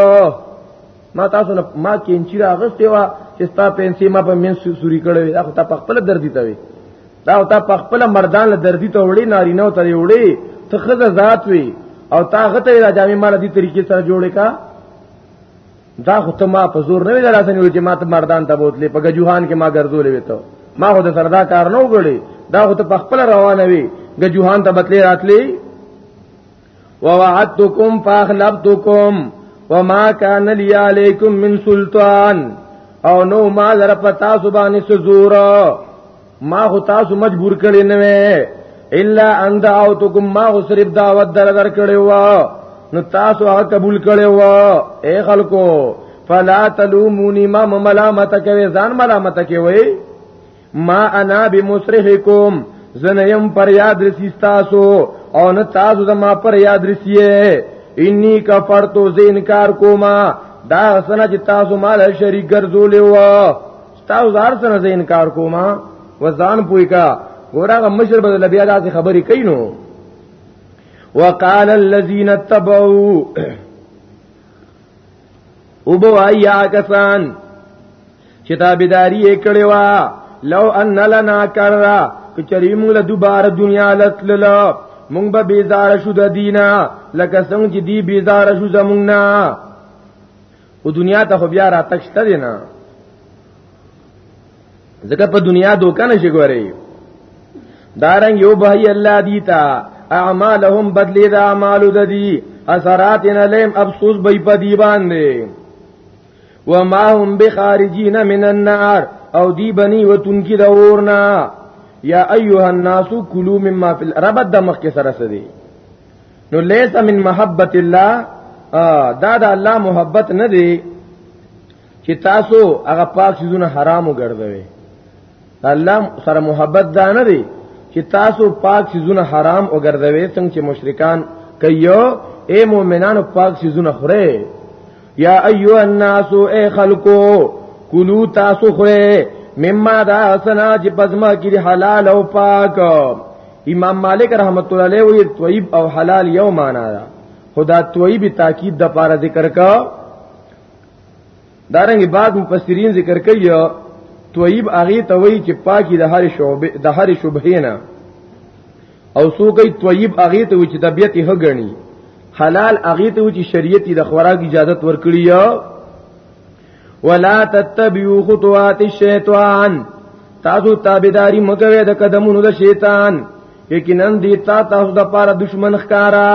ما تاسو نه ما کینچی را غستې وا چې ستا پنسي ما په من سوري کړې دا خو تا په خپل دردي ته وي دا تا په خپل مردان له دردي ته وړي نارینه ته وړي ته خزه ذات وي او تا غته را جامې مال دي طریقې سره جوړې کا دا خو ته ما په زور نه وی دراسنې وي چې ما ته مردان ته بوتلې په جوهان کې ما ګرځولې وي ته ما خو د سردا کار نه وګړي دا خو ته په خپل روانه وي ګجوهان ته بتلې راتلې ووعدتکم فاخلفتکم وما کان لی علیکم من سلطان او نو ما لر پتا سبانی سزور ما خو تاسو مجبور کړی نه وې الا ان دعوتکم ما خو صرف دعوت در در کړی و نو تاسو هغه قبول کړی و اے خلکو فلا تلومونی ما ملامت کوي ځان ملامت کوي ما انا بمصرخکم زنیم پر یاد رسی تاسو او نه تاسو زما پر یاد رسیه انی کفرتو زین کار کوما دا سنه چې تاسو مال شریک ګرځولې و تاسو زار سنه زین کار کوما وزان پوی کا ګورغه مشر بدل بیا داسې خبرې کینو وقال الذين اتبعوا او بو ایا کسان چې تابعداري یې کړې وا لو ان لنا کرا کچری موږ له دوباره دنیا لتل موږ به بیزار شو د دینه لکه څنګه چې دی بیزار شو زمونږ نه او دنیا ته خو بیا راتښت دی نه ځکه په دنیا دوکان شي ګوري دارنګ یو به الله دی تا اعمالهم بدلی دا اعمالو د دی اثرات نلم افسوس به په دی باندې وما هم بخارجین من النار او دی بنی وتون کی دا اورنا یا ایها الناس کلوا مما فی الارض د مخ کې سره سدي نو لیس من محبت الله دا د الله محبت نه دی چې تاسو هغه پاک سيزونه حرام وګرځوي الله سره محبت دا نه دی چې تاسو پاک سيزونه حرام وګرځوي څنګه چې مشرکان کوي اے مؤمنانو پاک سيزونه خورئ یا ایو الناس اے خلقو کلو تاسو خورئ مما دا سنا چې پزما کې حلال او پاک امام مالک رحمت الله علیه وی طیب او حلال یو معنا ده خدا طیب تاکید د پاره ذکر کا دارنګ بعد مفسرین ذکر کوي طیب هغه ته وایي چې پاکي د هر شوبه د هر شوبه نه او سو کوي طیب هغه ته وایي چې طبيعت یې هګني حلال هغه ته وایي چې شریعت د خوراک اجازه ورکړي ولا تتبعوا خطوات الشیطان تاسو تابعداري مګوي د قدمونو د شیطان یقینا دي تاسو د پاره دشمن ښکارا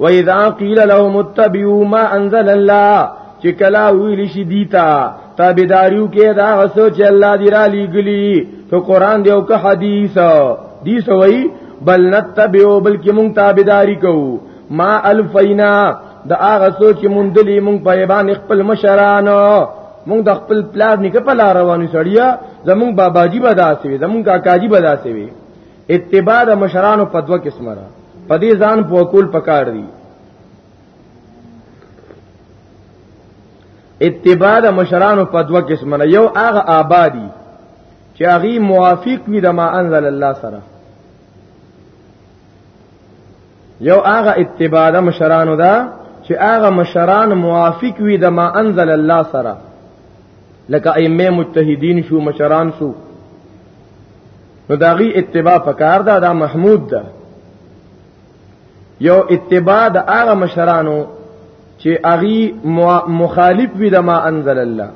و اذا قيل لهم اتبعوا ما انزل الله چې کلا ویل شي دیتا تابعداریو کې دا غسو چې الله دی را لګلی ته قران دی او که حدیث دی سوئی بل نتبعو بلکې مونږ تابعداری کوو ما الفینا د هغه سوچ مونږ دلی مونږ په ایبان خپل مشرانو مونږ د خپل پلاز نکه په لار روانو سړیا زمونږ باباجی بداسي زمونږ کاکاجی بداسي اتباع د مشرانو په دوه قسمه را په دې ځان په وکول پکار دی اتباع د مشرانو په دوه قسمه نه یو هغه آبادی چې هغه موافق وي د ما انزل الله سره یو هغه اتباع د مشرانو دا چې هغه مشران موافق وي د ما انزل الله سره لکه ائمه مجتهدین شو مشران شو نو داغي اتباع پکار ده دا محمود ده یو اتباع د هغه مشرانو چې اغي مخالف وي د ما انزل الله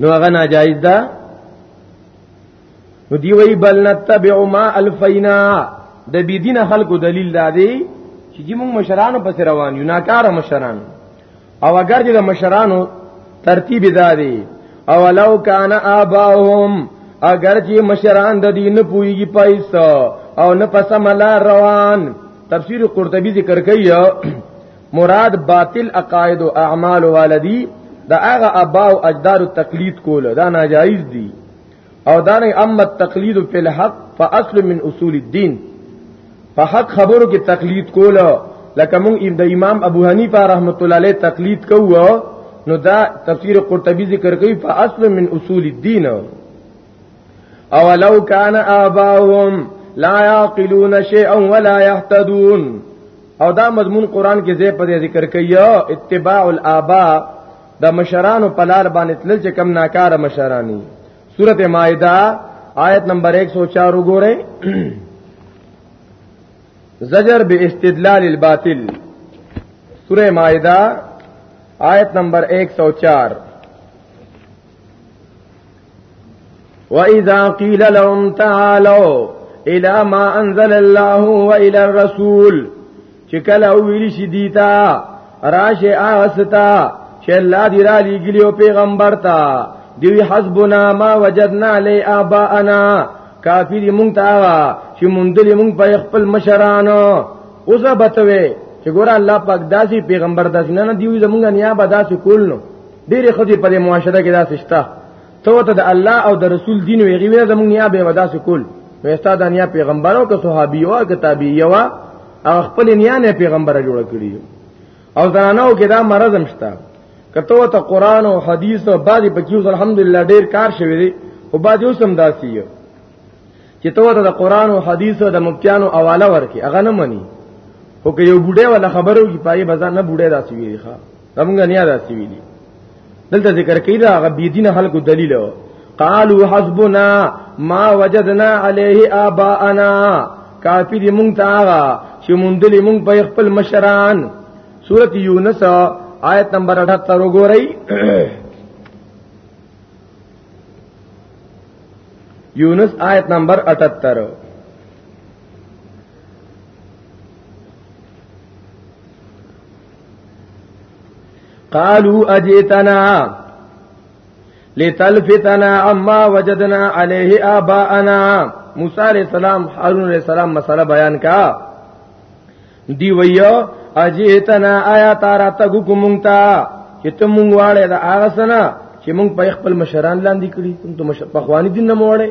نو هغه ناجایز ده نو دی وی بل نتبع ما الفینا د بی دین خلکو دلیل دا دی چې موږ مشرانو پس روان یو ناکاره مشرانو او اگر چې د مشرانو ترتیب دادی او لو کان اباهم اگر چې مشران د دین پویږي پایسا او نه پسم لا روان تفسیر قرطبی ذکر کوي مراد باطل عقاید او اعمال والدی دا هغه ابا او اجدار تقلید کول دا ناجایز دي او دانه اما التقلید فی الحق فاصل من اصول الدین په حق خبرو کې تقلید کول لکه مونږ د امام ابو حنیفه رحمت الله علیه تقلید کوو نو دا تفسیر قرطبی ذکر کوي فاصل من اصول الدین او لو کان آباهم لا يعقلون شيئا ولا يهتدون او دا مضمون قران کې زې په ذکر کوي اتباع الاباء د مشرانو په لار باندې تل چې کم ناکاره مشرانی سورته مائده آیت نمبر 104 وګورئ زجر به استدلال الباطل سورہ مائدہ آیت نمبر 104 واذا قيل لهم تعالوا الى ما انزل الله والى الرسول چې کله ویل شي دیتا راشه آستا چې الله دی را لګلی او پیغمبر تا دوی حسبنا ما وجدنا لی آباءنا کافی دی مونږ تا چې مونږ دې مونږ په خپل مشرانو اوسه بتوي چې ګور الله پاک داسي پیغمبر داسي نه دی زمونږ نیا به داسي کول نو ډېرې خدي په دې معاشره کې داسې شته ته ته د الله او د رسول دین وی غوې زمونږ نه به ودا سکول نو استاد انیا پیغمبر او که صحابي او که تابعی او خپل نیا نه پیغمبر جوړ کړی او زنانو کې دا مرض هم شته کته ته قران او حدیث او بعضی پکې اوس الحمدلله ډیر کار شوی دی او بعضی اوس هم داسي یو چې ته ته د قران او حدیث او د مفتیانو اواله ورکي هغه نه مني او که یو بوډه ولا خبرو کې پای بازار نه بوډه داسي ویخه زمونږ نه یاد سی ویلي دلته ذکر کوي دا غ بی دین خلکو دلیل قالوا حسبنا ما وجدنا عليه آباءنا کافی دی مونږ ته هغه چې مونږ دلی مونږ په خپل مشران سورۃ یونس آیت نمبر 78 وګورئ یونس آیت نمبر 78 ا قالو اجیتنا لتلفتنا عما وجدنا علیه آباءنا موسی علیہ السلام هارون علیہ السلام مسله بیان کا دی ویو اجیتنا آیا تارا تګو کومتا چې ته مونږ واړې دا هغه سنا چې مونږ په خپل مشران لاندې کړی ته مشر په خواني دین نه موړې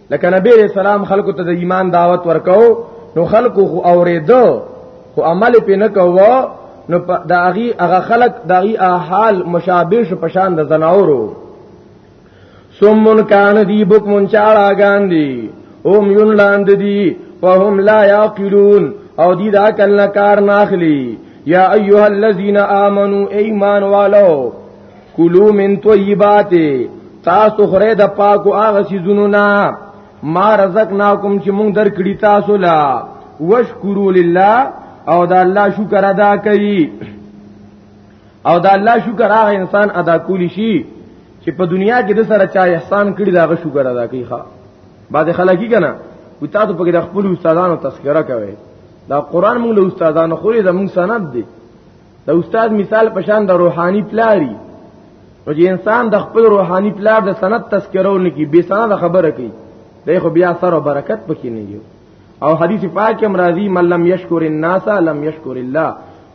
لکه نبی علیہ السلام خلکو ته د ایمان دعوت ورکاو نو خلکو خو اوریدو خو عمل پې نه کوو نو د هغه هغه خلق د هغه حال مشابه شو پشان د زناورو سمون کان دی بوک مون چاړه ګاندی اوم یون لاند دی فهم لا یاقلون او دی دا کله کار ناخلی یا ایها الذین آمنو ایمان والو کلو من طیبات تاسو خره د پاکو هغه سيزونو نه ما رزقناکم چې مونږ درکړی تاسو لا وشکرو لله او دا الله شکر ادا کوي او دا الله شکر هغه انسان ادا کولی شي چې په دنیا کې د سره چا احسان کړی دا شکر ادا کوي ښا بعد خلک کنا و تاسو په خپل استادانو تذکرہ کوي دا قران موږ له استادانو خوري زموږ سند دی د استاد مثال پشان د روحاني پلاری او چې انسان د خپل روحاني پلار د سند تذکرو نه کی به سند خبره کوي دغه خو بیا سره برکت پکې نه یو او حدیث پاک هم راځي من لم یشکر الناس لم یشکر الله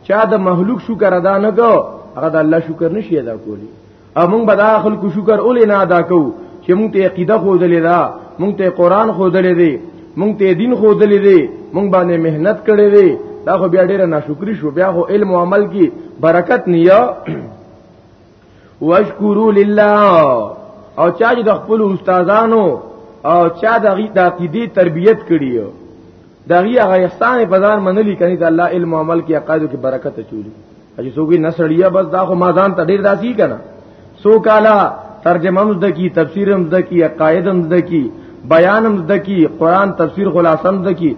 چا د مخلوق شکر ادا نه کو هغه د الله شکر نشي ادا کولی او موږ به دا خلکو شکر اولې نه ادا کوو چې موږ ته عقیده خو دلې دا موږ ته قران خو دلې دی موږ ته دین خو دلې دی موږ باندې مهنت کړې دی دا خو بیا ډیره ناشکری شو بیا خو علم او عمل کې برکت نیا واشکرو لله او چا چې د خپل استادانو او چا د غي د عقیده تربیت کړی دا غي هغه احسان په ځان منلی کني د الله علم او عمل کې عقایدو کې برکت چولی چې څوک نه سړیا بس دا خو ما ځان ته ډیر داسي کنه سو کالا ترجمه هم دکی تفسیر هم دکی عقاید هم دکی بیان هم دکی قران تفسیر خلاصه هم دکی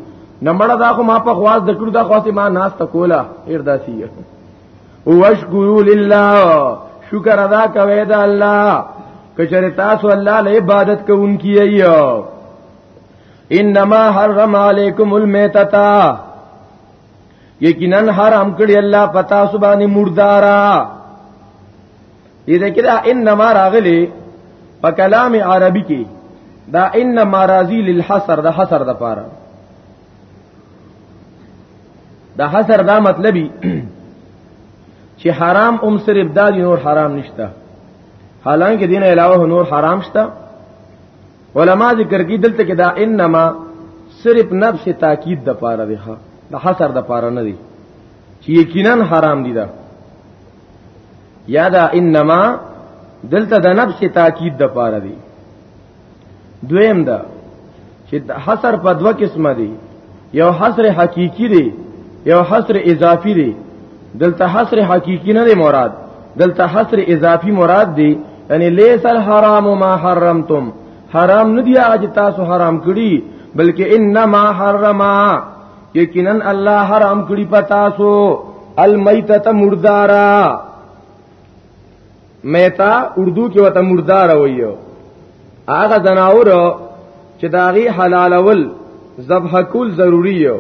نمړه دا خو ما په خواص د کړو دا خواص ما ناس ته کولا ډیر داسي او وشکرو لله شکر ادا کوي دا الله کچره تاسو الله له عبادت کوونکی ایو انما حرم علیکم المیتتا یقینا حرام کړی الله پتا سبحانه مردارا دې دې کړه انما راغلی په کلام عربي کې دا انما راضی للحصر د حصر د پاره د حصر دا مطلبي چې حرام هم صرف دا دي نور حرام نشته حالانکه دین علاوه نور حرام شته علما ذکر کی دلته کې دا انما صرف نفس تاکید د پاره دی ها د حصر د پاره نه دی چې یقینا حرام دي دا یادا انما دلته د نفس تاکید د پاره دی دویم دا چې حصر په دوه قسمه دی یو حصر حقیقی دی یو حصر اضافی دی دلته حصر حقیقی نه دی مراد دلته حصر اضافی مراد دی یعنی لیس الحرام ما حرمتم حرام نه دی اج تاسو حرام کړی بلکې انما حرما یقینا الله حرام کړی پتا سو المیتۃ مردارا میتا اردو کې وته مردار وایو هغه زناور چې داغي حلالول ذبح کول ضروری یو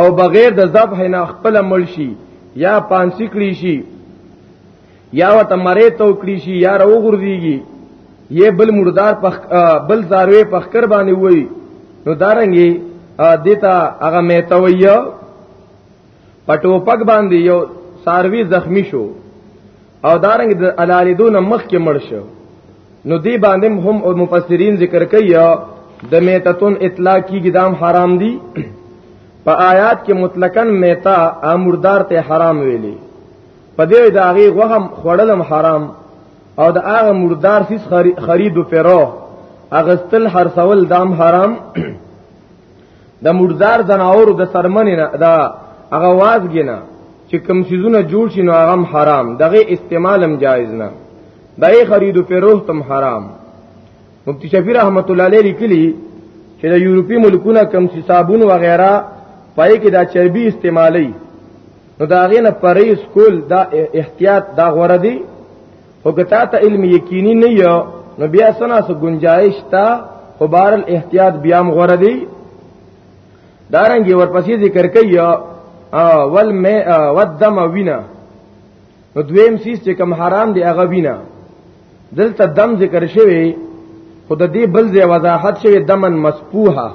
او بغیر د ذبح نه خپل مل شي یا پانسی کړی شي یا وته مری تو کړی شي یا رو غرديږي یې بل مردار پخ بل زاروی پخکر باندې وای نو دارنګي دیتا هغه میتویو پټو پک باندې یو ساروی زخمی شو او دارنګ د الالیدون مخ کې مړ شو نو دی باندې هم او مفسرین ذکر کوي د میتتون اطلاق کیږي دام حرام دي په آیات کې مطلقاً میتا امردار ته حرام ویلي په دې د هغه غوهم خړلم حرام او د هغه مردار سیس خرید او پیرو اغستل حرسول دام حرام د مردار زناورو د سرمنې نه دا هغه وازګې نه چې کم سيزونه جوړ شي نو هغه حرام دغه استعمال هم جایز نه دغه خرید او پیروز تم حرام مفتی شفیع رحمت الله علیه لیکلی چې د یورپی ملکونه کم سي صابون و غیره پای کې دا چربي استعمالي نو دا غینه پریس کول دا احتیاط دا غوړه دی او کتا ته علم یقیني نه یو نو بیا سنا سو گنجائش تا خو بار الاحتیاط بیا مغره دی دارنګي ورپسې ذکر کوي ول می ودم وینا نو دویم سیس چې کم حرام دی هغه وینا دلته دم ذکر شوی خود دې بل ځای وضاحت شوی دمن مسپوها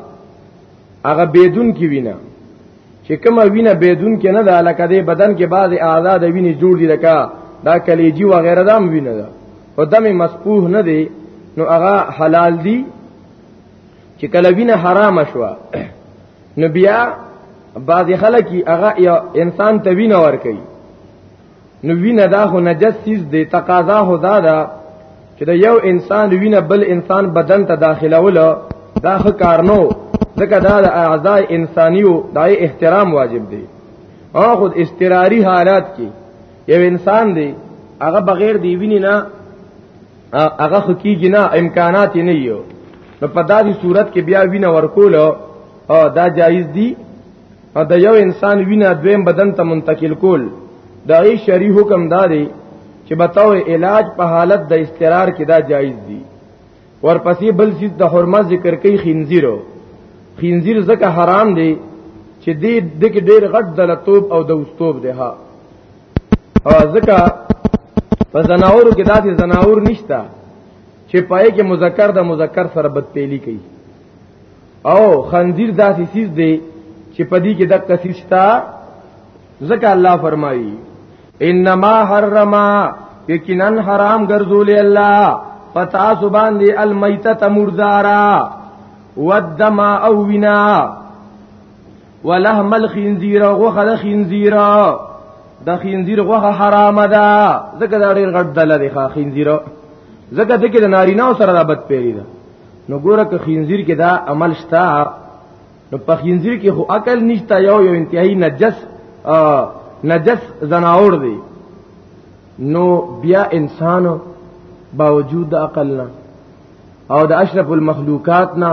هغه بيدون کې وینا چې کومه وینه بيدون کې نه ده لکه د بدن کې بعض آزاد ویني جوړ دي لکه دا کلیجی و غیره دام وینه ده او دمه مسپوه نه دی نو هغه حلال دي چې کله وینه حرام شوه نو بیا بعض خلک هغه انسان ته وینه ور کوي نو وینه دا خو نجس چیز دی تقاضا خو دا ده چې د یو انسان وینه بل انسان بدن ته داخلول دا خو کار نو ځکه دا د اعضاء انسانیو دای احترام واجب دی او خود استراری حالات کې یو انسان دی هغه بغیر دی ویني نه هغه خو کیږي نه امکانات نه یو نو په داسې صورت کې بیا وینه ورکول او دا جایز دی او د یو انسان وینا دویم بدن ته منتقل کول دا ای شری حکم داري چې بتاو علاج په حالت د استقرار کې دا جایز دي ورپسې بل څه د حرمت ذکر کوي خنزیرو خنزیر زکه حرام دی چې دې دغه ډېر غټ دلتوب او د اوستوب دی ها او زکه په زناورو کې داسې زناور نشتا چې پای کې مذکر د مذکر سره بدپېلی کوي او خنزیر داسې سیز دی چې پدی کې د کسیشتا ځکه الله فرمایي انما حرما یقینا حرام ګرځولې الله پتا سبحان دی المیتۃ مردارا والدم او ونا ولحم الخنزیر غوخه د خنزیر د خنزیر غوخه حرام ده ځکه دا ډیر غټ دله دی خنزیر ځکه دغه د نارینه سره د بد پیری ده نو ګوره که خنزیر کې دا عمل شتا نو په خنزیر کې خو عقل نشتا یو یو انتهایی نجس نجس زناور دی نو بیا انسان باوجود د عقل نه او د اشرف المخلوقات نه